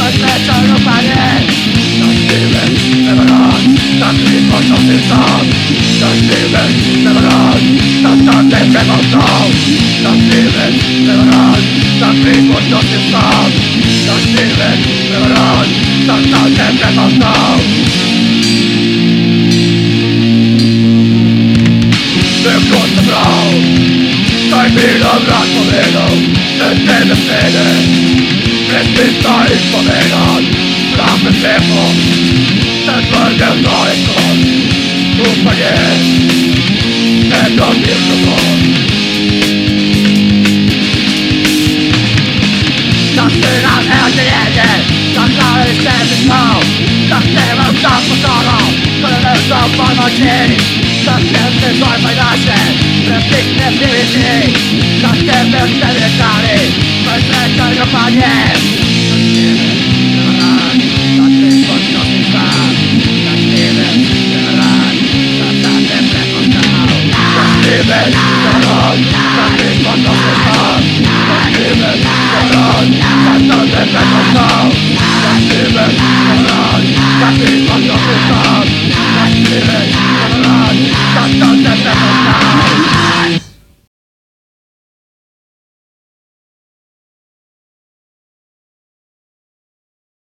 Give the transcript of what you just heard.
i Men släcker upp här i Statistiskt med varann Statistiskt på som till stan Statistiskt med varann Statistiskt med varann Statistiskt med varann Statistiskt på som till stan Statistiskt med varann Statistiskt med varann Det går så bra Ta en bild av ratt på vägen Tister ind for vækkeren Flammen slæber Den følge når det går Du forgæt Den der virkelig går Der spiller her til ende Der klarer i stemmen navn Der stemmer sammen på sokker For det er så for mig til Der stemmer tøj for i nasse Replikken er privileg Der stemmer stemmer kærlig